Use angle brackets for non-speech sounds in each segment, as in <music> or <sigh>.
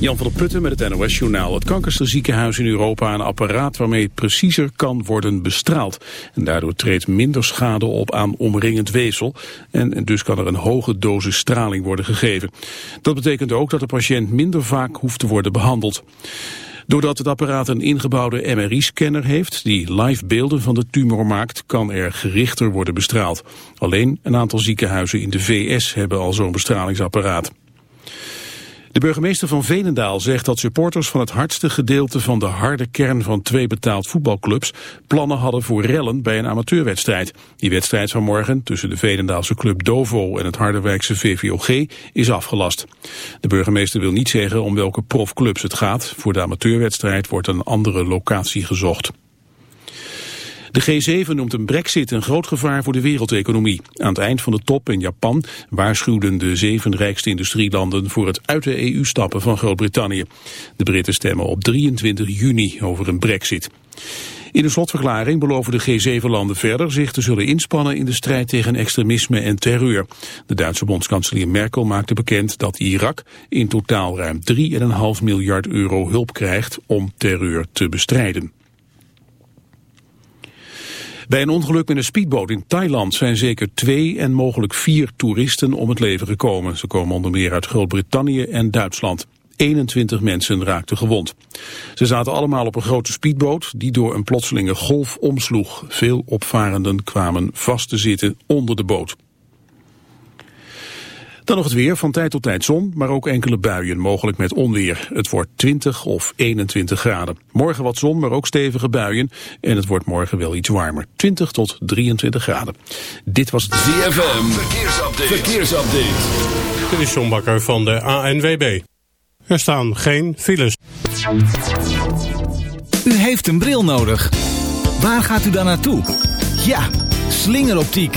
Jan van der Putten met het NOS-journaal. Het kankerste ziekenhuis in Europa een apparaat waarmee preciezer kan worden bestraald. En daardoor treedt minder schade op aan omringend weefsel. En dus kan er een hoge dosis straling worden gegeven. Dat betekent ook dat de patiënt minder vaak hoeft te worden behandeld. Doordat het apparaat een ingebouwde MRI-scanner heeft die live beelden van de tumor maakt, kan er gerichter worden bestraald. Alleen een aantal ziekenhuizen in de VS hebben al zo'n bestralingsapparaat. De burgemeester van Venendaal zegt dat supporters van het hardste gedeelte van de harde kern van twee betaald voetbalclubs plannen hadden voor rellen bij een amateurwedstrijd. Die wedstrijd van morgen tussen de Venendaalse club Dovo en het Harderwijkse VVOG is afgelast. De burgemeester wil niet zeggen om welke profclubs het gaat. Voor de amateurwedstrijd wordt een andere locatie gezocht. De G7 noemt een brexit een groot gevaar voor de wereldeconomie. Aan het eind van de top in Japan waarschuwden de zeven rijkste industrielanden voor het uit de EU stappen van Groot-Brittannië. De Britten stemmen op 23 juni over een brexit. In de slotverklaring beloven de G7-landen verder zich te zullen inspannen in de strijd tegen extremisme en terreur. De Duitse bondskanselier Merkel maakte bekend dat Irak in totaal ruim 3,5 miljard euro hulp krijgt om terreur te bestrijden. Bij een ongeluk met een speedboot in Thailand zijn zeker twee en mogelijk vier toeristen om het leven gekomen. Ze komen onder meer uit Groot-Brittannië en Duitsland. 21 mensen raakten gewond. Ze zaten allemaal op een grote speedboot die door een plotselinge golf omsloeg. Veel opvarenden kwamen vast te zitten onder de boot. Dan nog het weer, van tijd tot tijd zon, maar ook enkele buien, mogelijk met onweer. Het wordt 20 of 21 graden. Morgen wat zon, maar ook stevige buien. En het wordt morgen wel iets warmer, 20 tot 23 graden. Dit was het ZFM, verkeersupdate. verkeersupdate. Dit is John Bakker van de ANWB. Er staan geen files. U heeft een bril nodig. Waar gaat u dan naartoe? Ja, slingeroptiek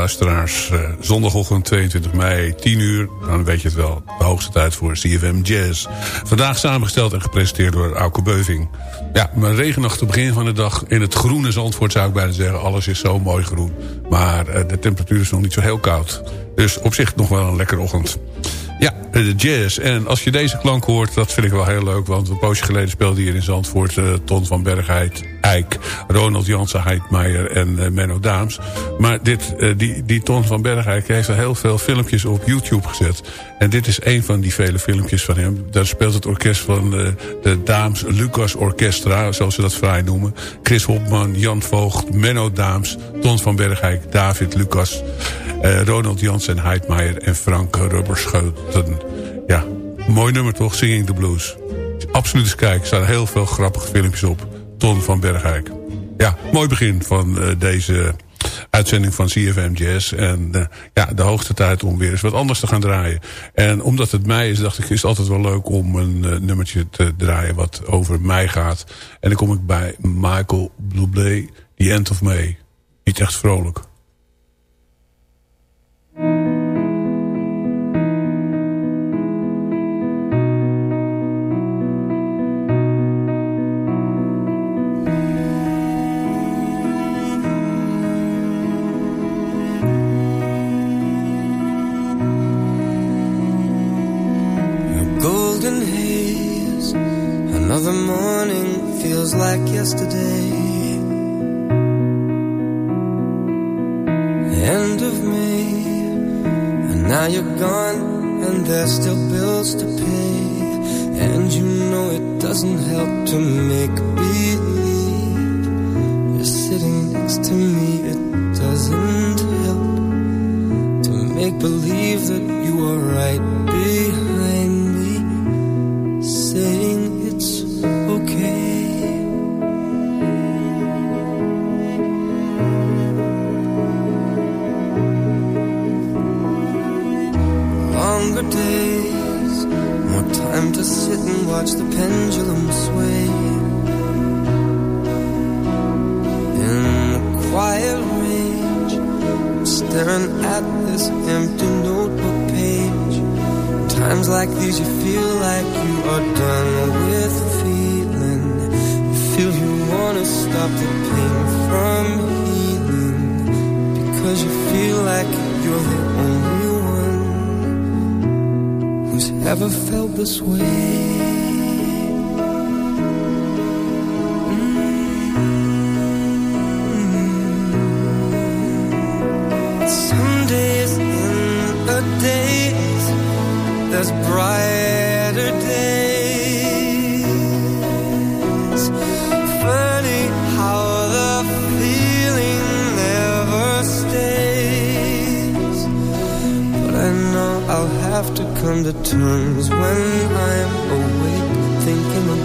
Luisteraars, uh, zondagochtend 22 mei, 10 uur. Dan weet je het wel, de hoogste tijd voor CFM Jazz. Vandaag samengesteld en gepresenteerd door Auke Beuving. Ja, een regenachtig begin van de dag. In het groene Zandvoort zou ik bijna zeggen. Alles is zo mooi groen. Maar uh, de temperatuur is nog niet zo heel koud. Dus op zich nog wel een lekkere ochtend. Ja, de jazz. En als je deze klank hoort, dat vind ik wel heel leuk. Want een poosje geleden speelde hier in Zandvoort... Uh, Ton van Bergheid, Eik, Ronald Jansen, Heidmeijer en uh, Menno Daams. Maar dit, die, die Ton van Bergheid heeft er heel veel filmpjes op YouTube gezet. En dit is een van die vele filmpjes van hem. Daar speelt het orkest van de Daams Lucas Orchestra, zoals ze dat vrij noemen. Chris Hopman, Jan Voogd, Menno Daams, Ton van Bergheid, David Lucas... Uh, Ronald Jansen, Heidmeijer en Frank Rubberscheuten. Ja, mooi nummer toch, Singing the Blues. Absoluut eens kijken, er staan heel veel grappige filmpjes op. Ton van Bergijk. Ja, mooi begin van uh, deze uitzending van CFM Jazz. En uh, ja, de hoogste tijd om weer eens wat anders te gaan draaien. En omdat het mei is, dacht ik, is het altijd wel leuk om een nummertje te draaien wat over mei gaat. En dan kom ik bij Michael Bublé, The End of May. Niet echt vrolijk. Like yesterday. End of May And now you're gone And there's still bills to pay. And you know it doesn't help to make believe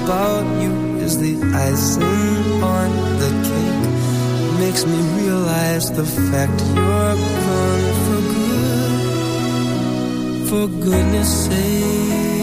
about you is the icing on the cake. Makes me realize the fact you're gone for good. For goodness sake.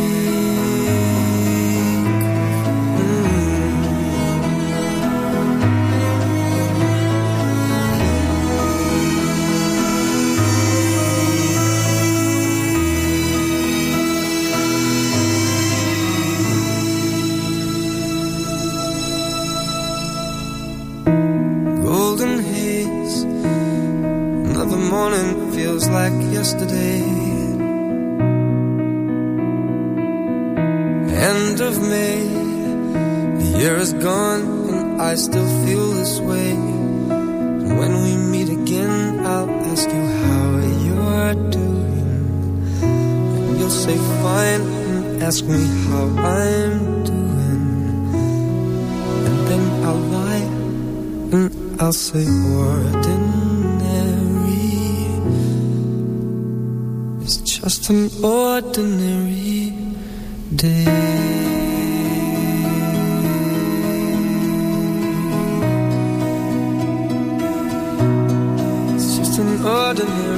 Like yesterday. End of May, the year is gone and I still feel this way. And when we meet again, I'll ask you how you're doing. And you'll say fine and ask me how I'm doing. And then I'll lie and I'll say ordinary. Just an ordinary day. Just an ordinary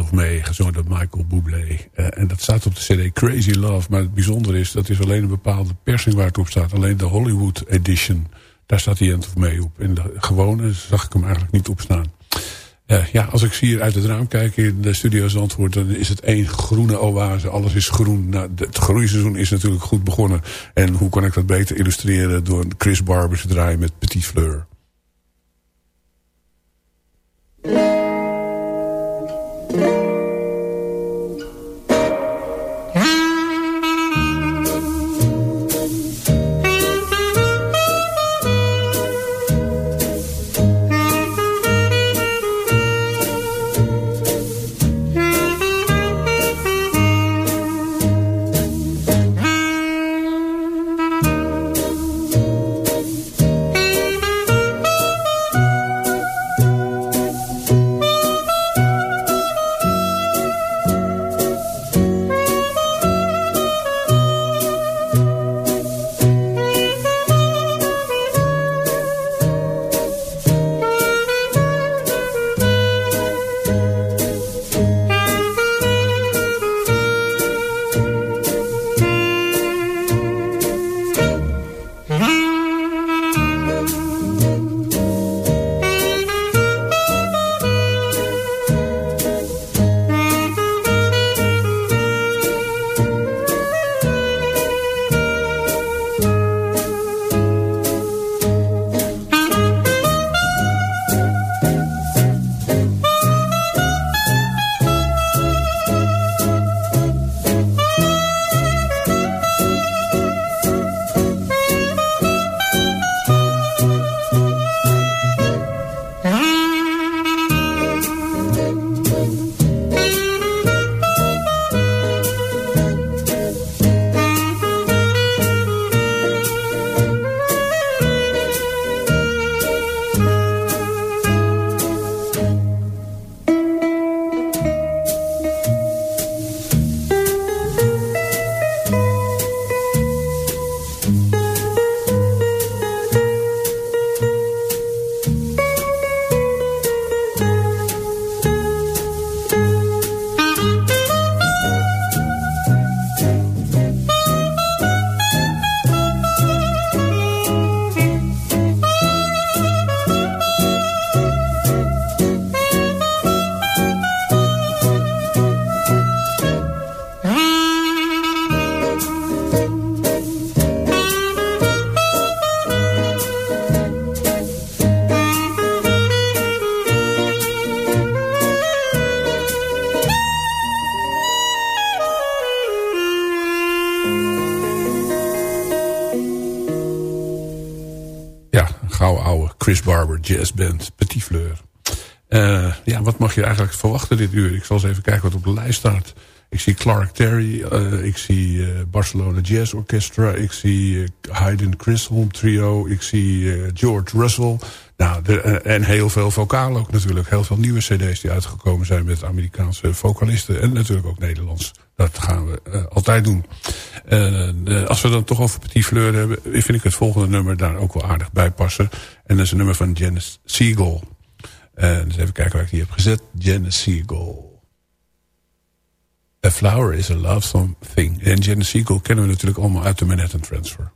Of May, gezongen door Michael Bublé. Uh, en dat staat op de cd Crazy Love. Maar het bijzondere is, dat is alleen een bepaalde persing waar het op staat. Alleen de Hollywood edition, daar staat The End of May op. In de gewone zag ik hem eigenlijk niet op staan. Uh, ja, als ik hier uit het raam kijk in de studio's antwoord... dan is het één groene oase. Alles is groen. Nou, het groeiseizoen is natuurlijk goed begonnen. En hoe kan ik dat beter illustreren... door Chris Barber te draaien met Petit Fleur. Chris Barber Jazz Band Petit Fleur. Uh, ja, wat mag je eigenlijk verwachten dit uur? Ik zal eens even kijken wat op de lijst staat. Ik zie Clark Terry, uh, ik zie uh, Barcelona Jazz Orchestra... ik zie Haydn Chisholm Trio, ik zie George Russell... Nou, de, en heel veel vocaal ook natuurlijk. Heel veel nieuwe cd's die uitgekomen zijn met Amerikaanse vocalisten. En natuurlijk ook Nederlands. Dat gaan we altijd doen. Uh, als we dan toch over Petit Fleur hebben... vind ik het volgende nummer daar ook wel aardig bij passen. En dat is een nummer van Janice Siegel. Dus even kijken waar ik die heb gezet. Janice Siegel. A flower is a love thing. En Janice Siegel kennen we natuurlijk allemaal uit de Manhattan Transfer.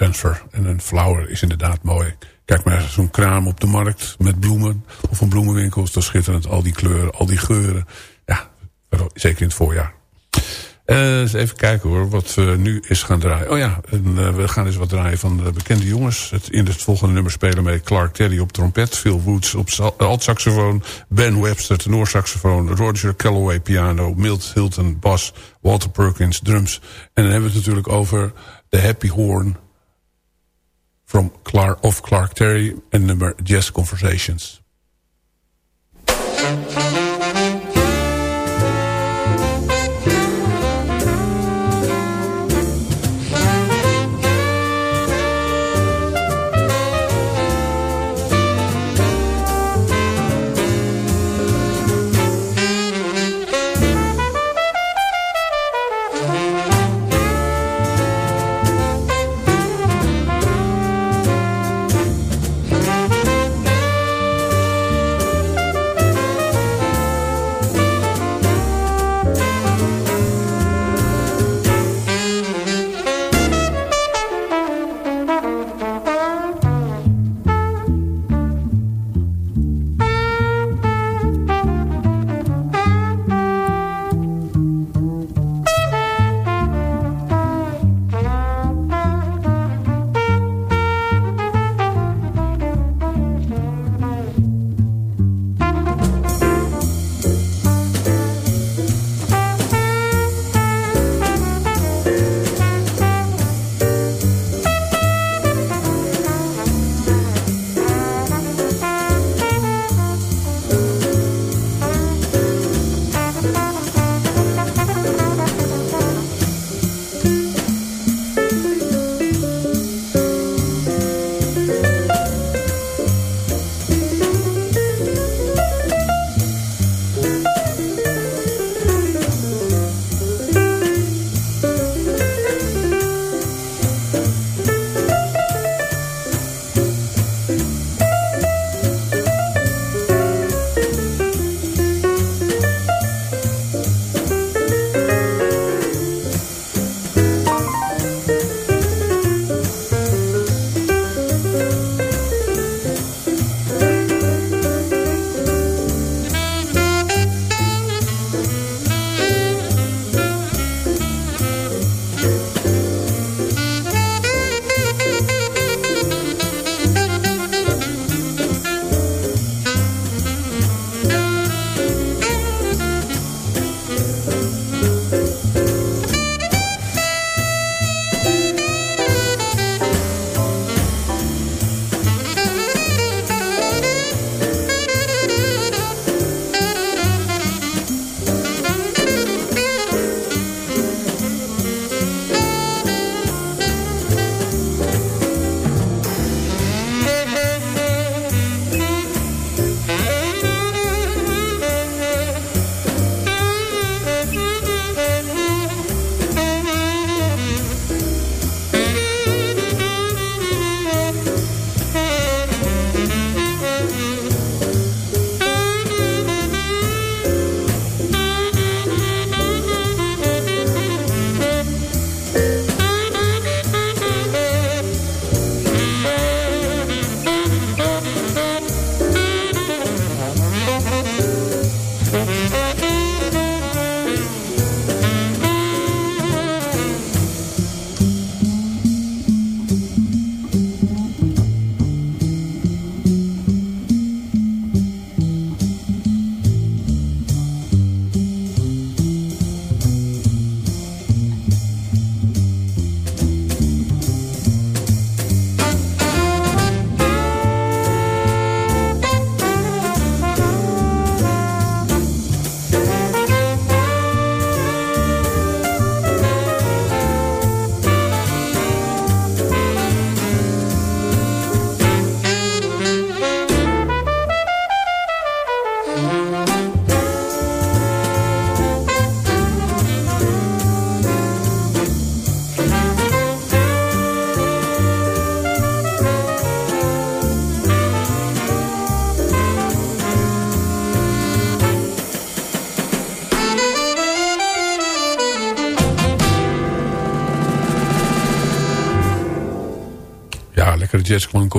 Transfer. En een flower is inderdaad mooi. Kijk maar zo'n kraam op de markt met bloemen. Of een bloemenwinkel, is toch schitterend. Al die kleuren, al die geuren. Ja, zeker in het voorjaar. Eh, eens even kijken hoor, wat we nu is gaan draaien. Oh ja, eh, we gaan eens wat draaien van de bekende jongens. Het, in het volgende nummer spelen met Clark Terry op trompet... Phil Woods op alt-saxofoon... Ben Webster tenorsaxofoon... Roger Calloway piano... Milt Hilton bas... Walter Perkins drums. En dan hebben we het natuurlijk over The Happy Horn... From Clark, of Clark Terry and nummer Jazz Conversations.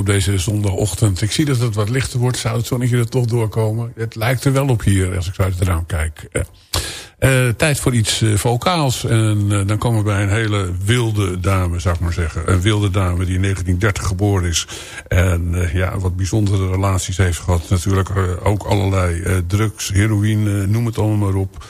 Deze zondagochtend. Ik zie dat het wat lichter wordt. Zou het zonnetje er toch doorkomen? Het lijkt er wel op hier, als ik uit het raam kijk. Uh, tijd voor iets uh, vocaals. En uh, dan komen we bij een hele wilde dame, zou ik maar zeggen. Een wilde dame die in 1930 geboren is. En ja, wat bijzondere relaties heeft gehad. Natuurlijk ook allerlei drugs, heroïne, noem het allemaal maar op.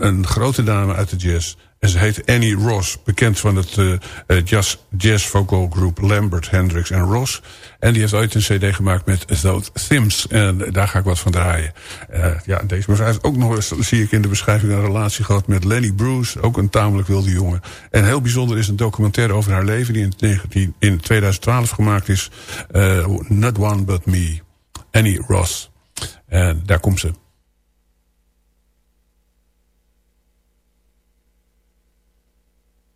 een grote dame uit de jazz. En ze heet Annie Ross, bekend van het uh, jazz, jazz vocal group Lambert, Hendricks en Ross. En die heeft ooit een cd gemaakt met Those Thims. En daar ga ik wat van draaien. Uh, ja, deze mevrouw heeft ook nog eens, zie ik in de beschrijving, een relatie gehad met Lenny Bruce. Ook een tamelijk wilde jongen. En heel bijzonder is een documentaire over haar leven die in, 19, in 2012 gemaakt is. Uh, Not One But Me. Annie Ross. En daar komt ze.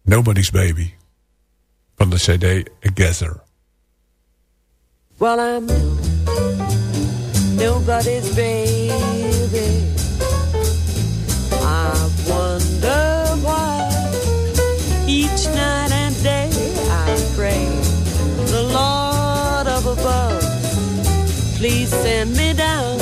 Nobody's Baby. Van de cd Gather. Well, I'm nobody's baby. I wonder why each night and day I pray the Lord of above, please send me down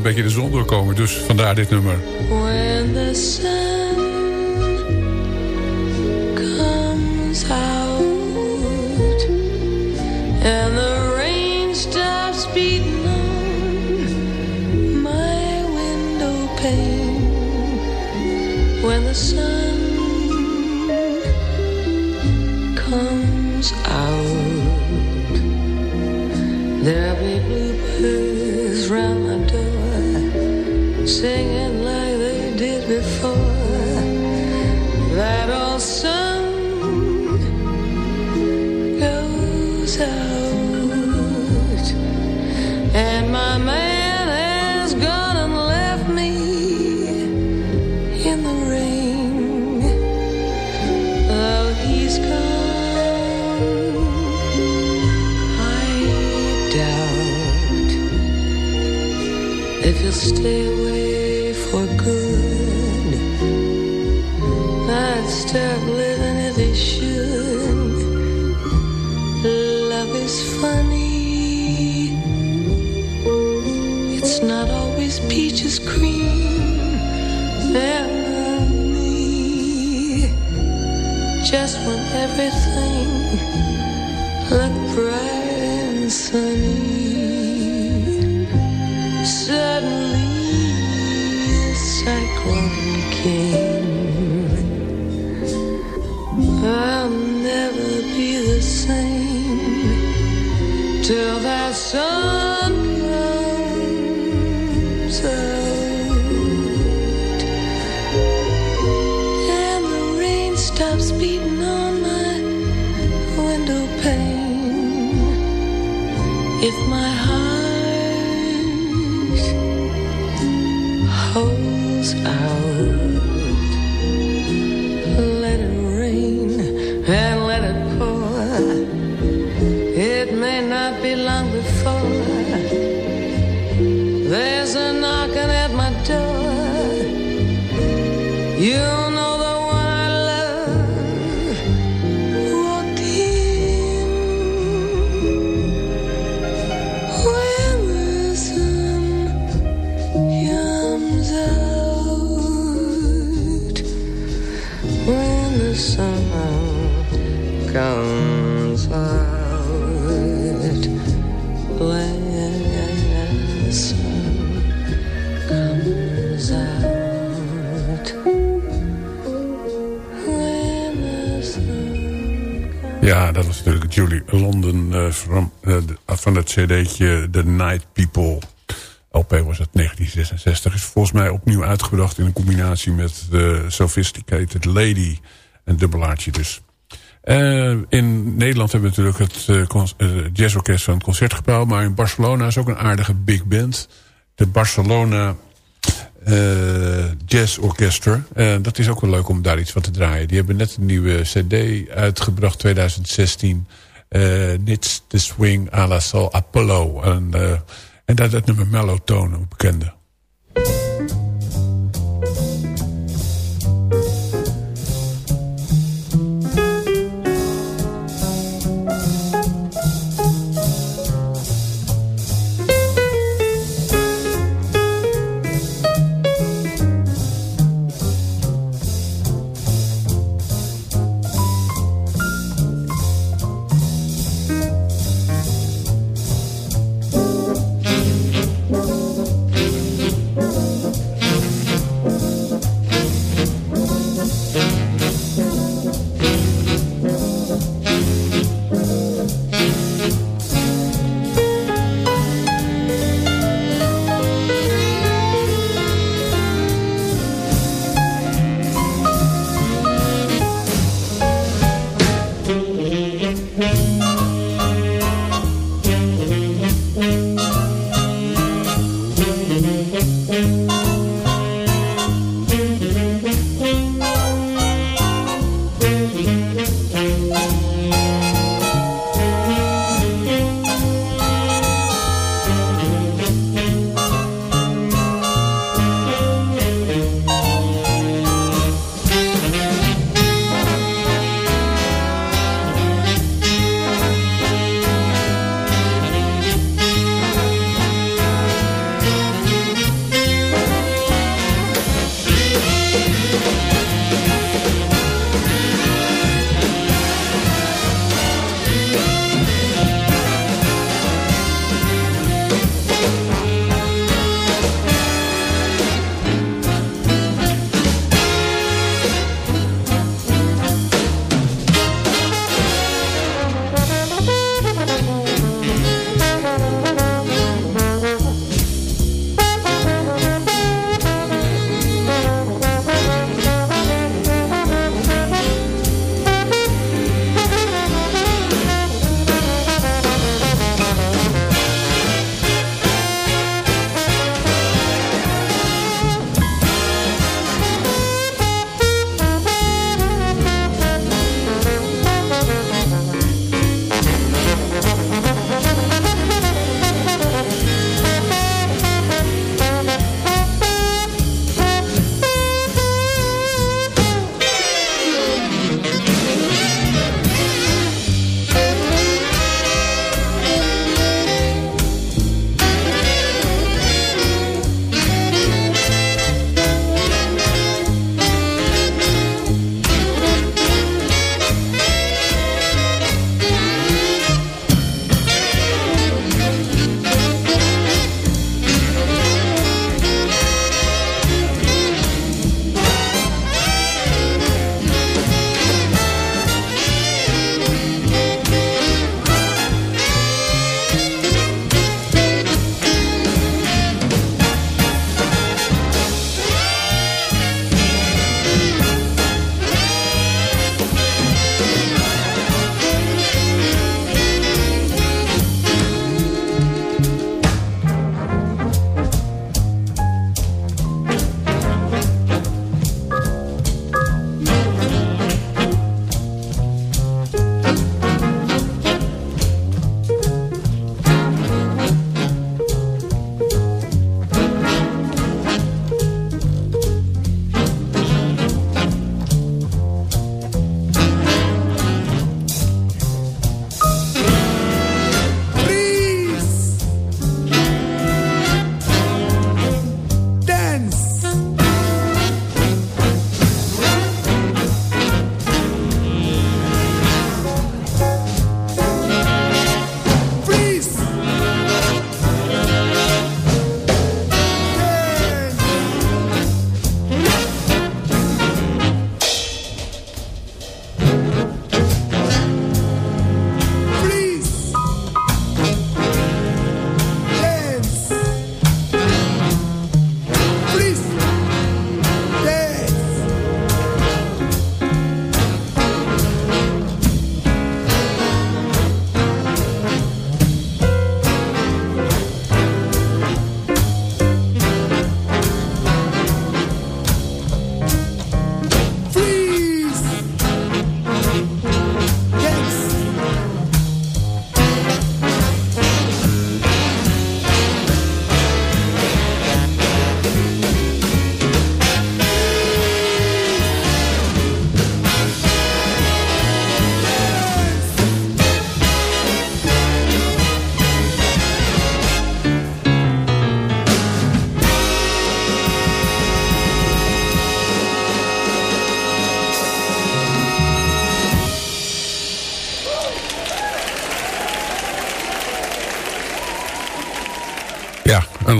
een beetje de zon doorkomen, dus vandaar dit nummer. Till that sun Julie London from, van het cd'tje The Night People. LP was het 1966. Is volgens mij opnieuw uitgebracht in een combinatie met The Sophisticated Lady. Een dubbelaartje dus. Eh, in Nederland hebben we natuurlijk het eh, eh, jazzorkest van het Concertgebouw. Maar in Barcelona is ook een aardige big band. De Barcelona Jazz Orchestra. Dat is ook wel leuk om daar iets van te draaien. Die hebben net een nieuwe cd uitgebracht, 2016. Eh Nits the Swing à la Sol Apollo. En, eh, en dat het nummer Mellow Tone, bekende.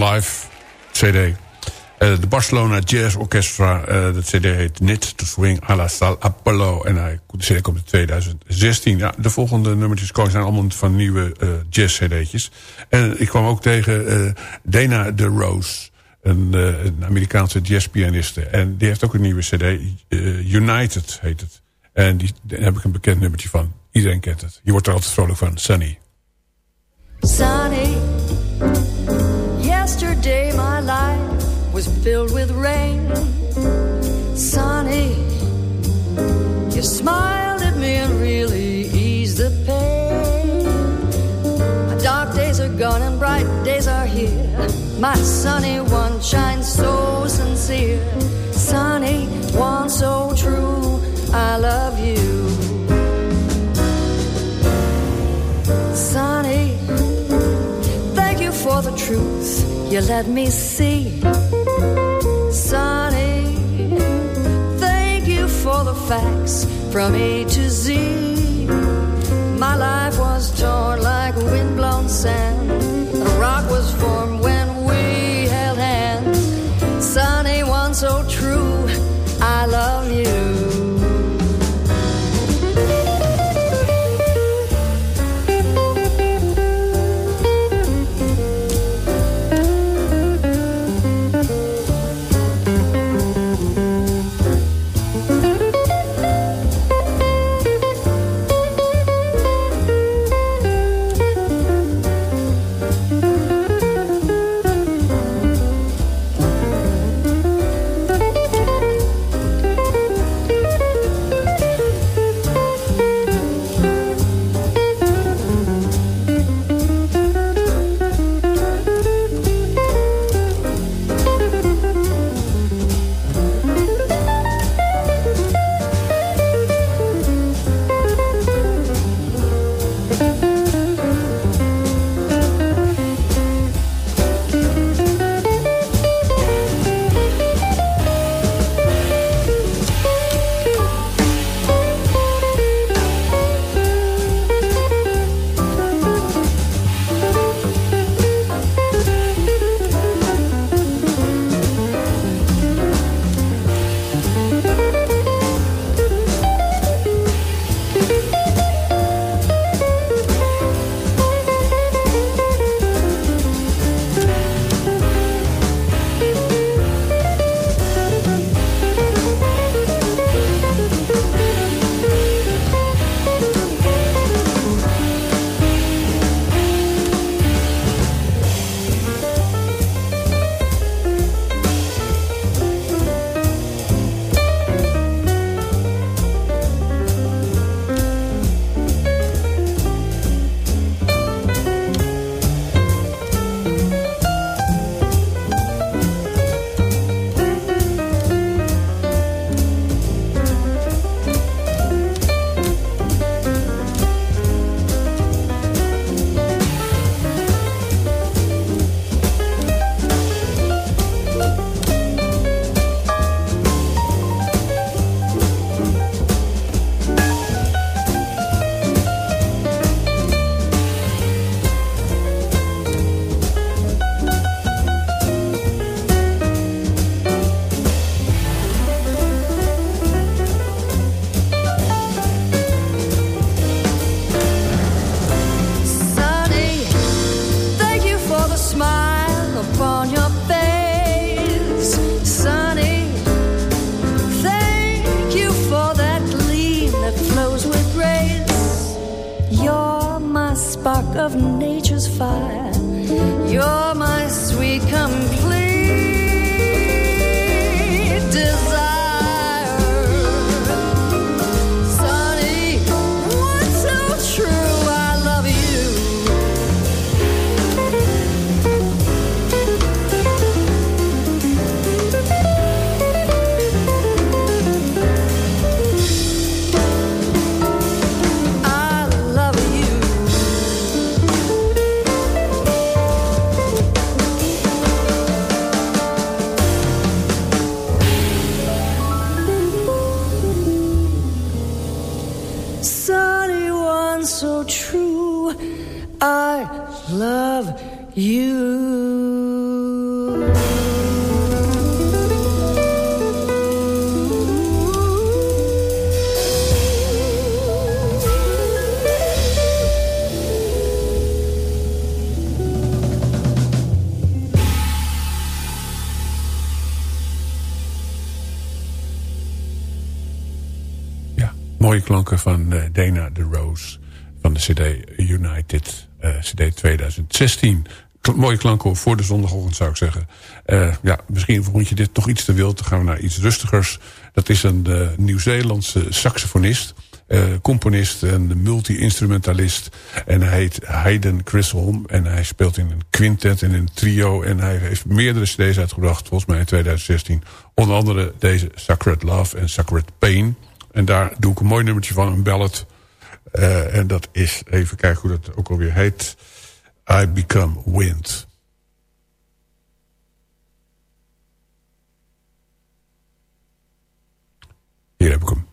Live cd. Eh, de Barcelona Jazz Orchestra. eh de cd heet Knit to Swing à la Salle Apollo. En hij, de cd komt in 2016. Ja, de volgende nummertjes komen zijn allemaal van nieuwe eh, jazz cd'tjes. En ik kwam ook tegen Dana de Rose. Een, een Amerikaanse jazzpianiste. En die heeft ook een nieuwe cd. United heet het. En die, daar heb ik een bekend nummertje van. Iedereen kent het. Je wordt er altijd vrolijk van. Sunny. Sunny, was filled with rain. Sunny, you smiled at me and really eased the pain. My dark days are gone and bright days are here. My sunny one shines so sincere. Sunny one so true, I love you. The truth you let me see. Sonny, thank you for the facts from A to Z. My life was torn like windblown sand. A rock was formed mooie klanken voor de zondagochtend zou ik zeggen. Uh, ja, misschien vond je dit toch iets te wild. Dan gaan we naar iets rustigers. Dat is een uh, Nieuw-Zeelandse saxofonist, uh, componist en multi-instrumentalist. En hij heet Hayden Chisholm. En hij speelt in een quintet en een trio. En hij heeft meerdere cd's uitgebracht, volgens mij in 2016. Onder andere deze Sacred Love en Sacred Pain. En daar doe ik een mooi nummertje van, een ballad. En dat is, even kijken hoe dat ook alweer heet. I Become Wind. Hier heb ik hem.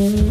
Mm-hmm.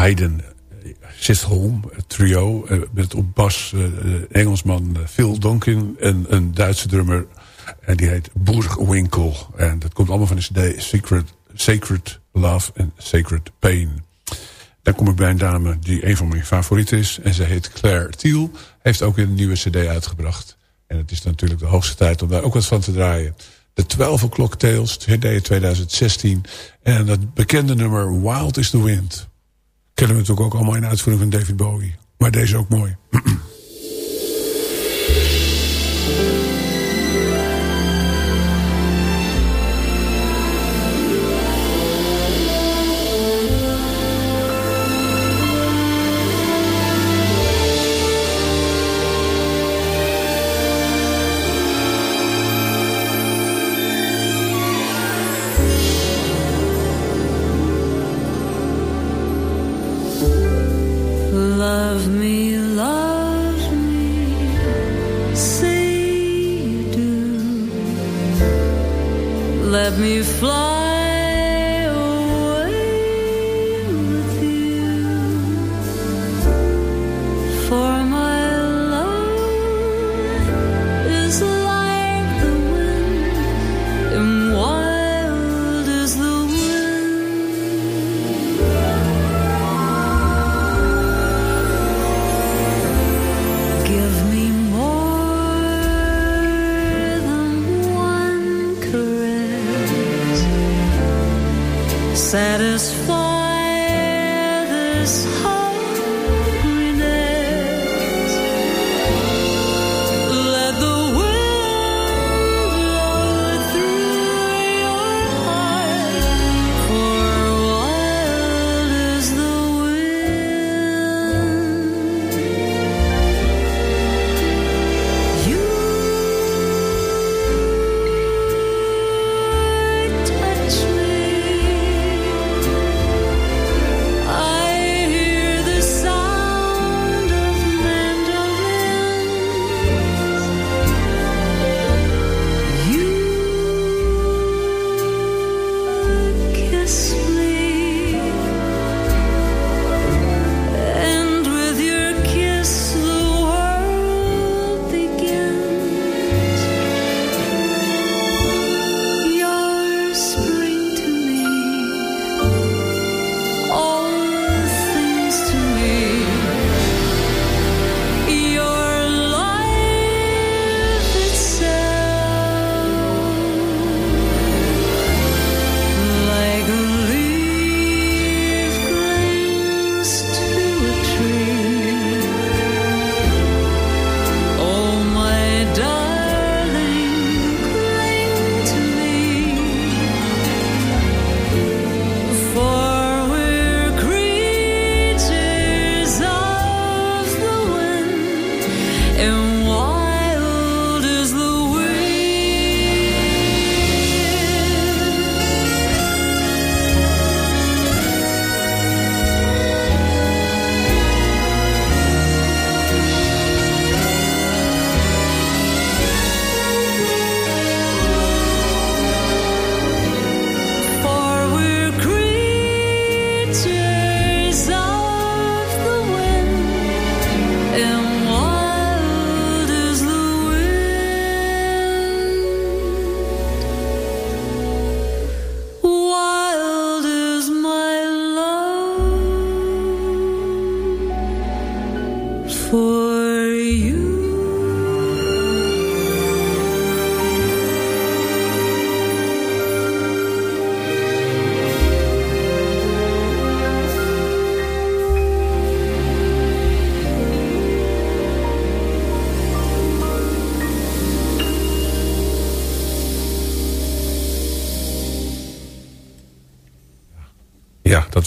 Hayden Sisholm, trio, met op bas Engelsman Phil Donkin en een Duitse drummer en die heet Boerwinkel. En dat komt allemaal van de cd Secret, Sacred Love and Sacred Pain. Dan kom ik bij een dame die een van mijn favorieten is. En ze heet Claire Thiel. Heeft ook een nieuwe cd uitgebracht. En het is natuurlijk de hoogste tijd om daar ook wat van te draaien. De 12 O'Clock Tales, cd 2016. En dat bekende nummer Wild is the Wind kennen we natuurlijk ook allemaal in uitvoering van David Bowie. Maar deze ook mooi. <clears throat>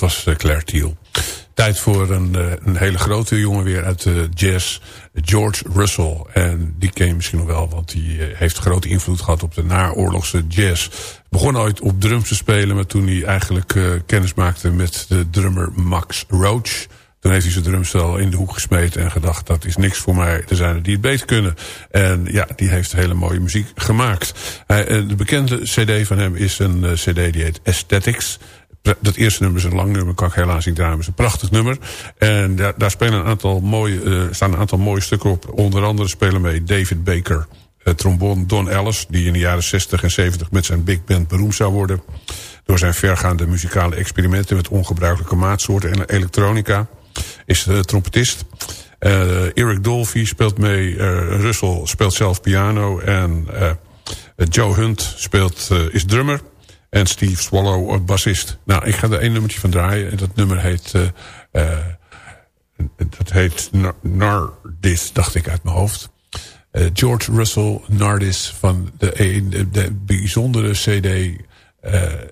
was eh, Claire Thiel. Tijd voor een, eh, een hele grote jongen weer uit de jazz. George Russell. En die ken je misschien nog wel, want die eh, heeft grote invloed gehad op de naoorlogse jazz. Begon ooit op drums te spelen, maar toen hij eigenlijk eh, kennis maakte met de drummer Max Roach. Toen heeft hij zijn drumstel in de hoek gesmeten en gedacht... dat is niks voor mij, er zijn er die het beter kunnen. En ja, die heeft hele mooie muziek gemaakt. Eh, de bekende cd van hem is een eh, cd die heet Aesthetics. Dat eerste nummer is een lang nummer, kan ik helaas niet draaien. Het is een prachtig nummer. En daar, daar spelen een aantal mooie, eh, staan een aantal mooie stukken op. Onder andere spelen mee David Baker, eh, trombone Don Ellis... die in de jaren 60 en 70 met zijn big band beroemd zou worden... door zijn vergaande muzikale experimenten... met ongebruikelijke maatsoorten en elektronica. Is de trompetist. Eh, Eric Dolphy speelt mee. Russell speelt zelf piano. En Joe Hunt speelt, is drummer. En Steve Swallow, eh, bassist. Nou, ik ga er één nummertje van draaien. En dat nummer heet... eh, eh, dat heet Nar- Nardis, dacht ik uit mijn hoofd. George Russell Nardis van de, de, de bijzondere CD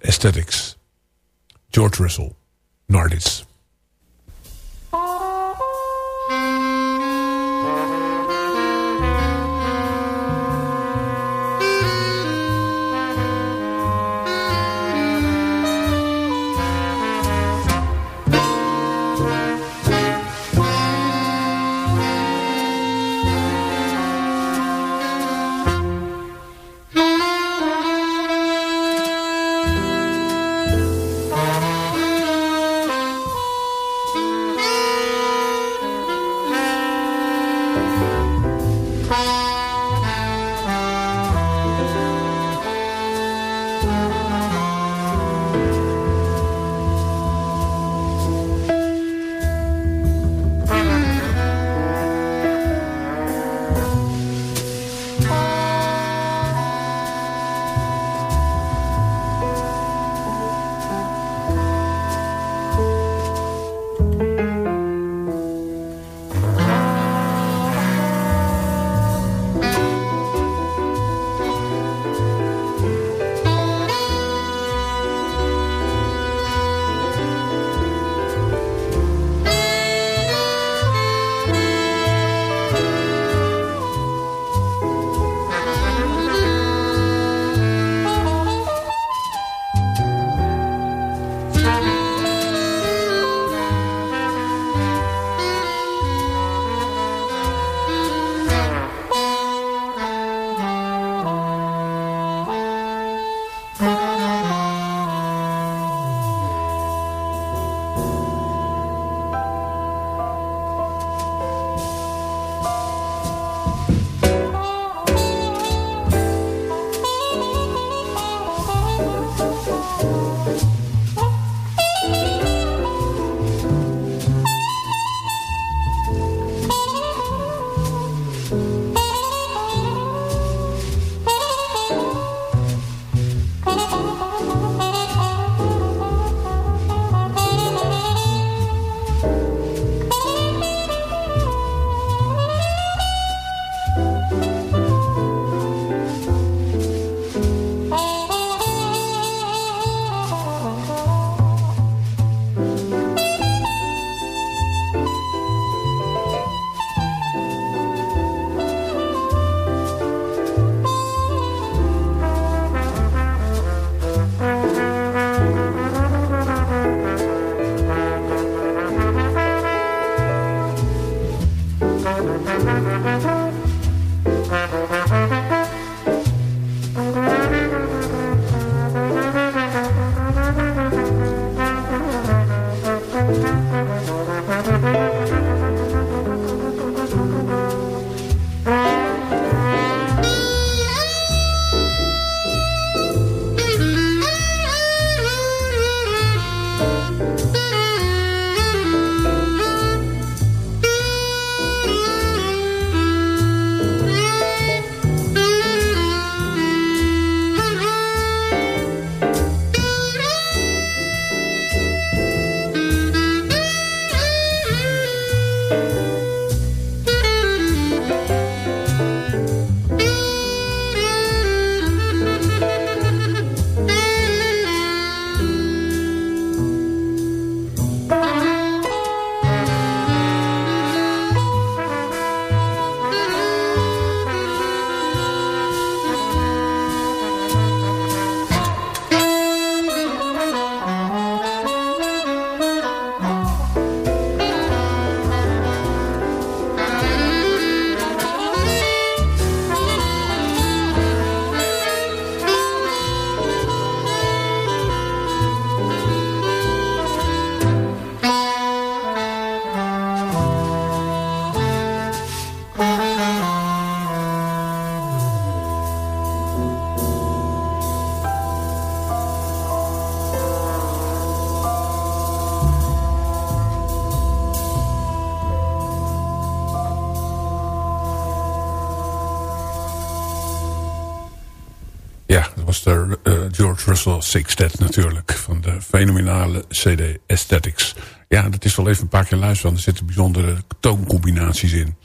Aesthetics. George Russell Nardis. Russell Sixtet natuurlijk. Van de fenomenale CD Aesthetics. Ja, dat is wel even een paar keer luisteren. Want er zitten bijzondere tooncombinaties in.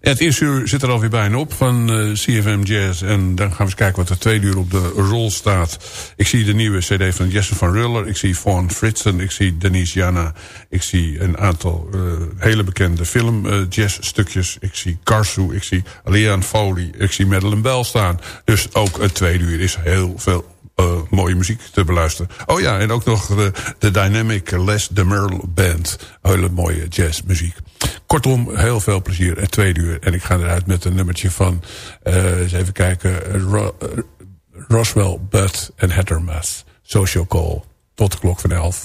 het eerste uur zit er alweer bijna op van eh, CFM Jazz. En dan gaan we eens kijken wat er tweede uur op de rol staat. Ik zie de nieuwe cd van Jesse van Ruller. Ik zie Fawn Fritsen. Ik zie Denise Jana. Ik zie een aantal uh, hele bekende film uh, jazzstukjes. Ik zie Karsu. Ik zie Leanne Foley. Ik zie Madeleine Bell staan. Dus ook het tweede uur is heel veel uh, mooie muziek te beluisteren. Oh ja, en ook nog de, de Dynamic Les de Merle Band. Hele mooie jazzmuziek. Kortom, heel veel plezier. En tweede uur. En ik ga eruit met een nummertje van... Uh, eens even kijken. Ro Roswell, Budd en Hattermath. Social Call. Tot de klok van elf.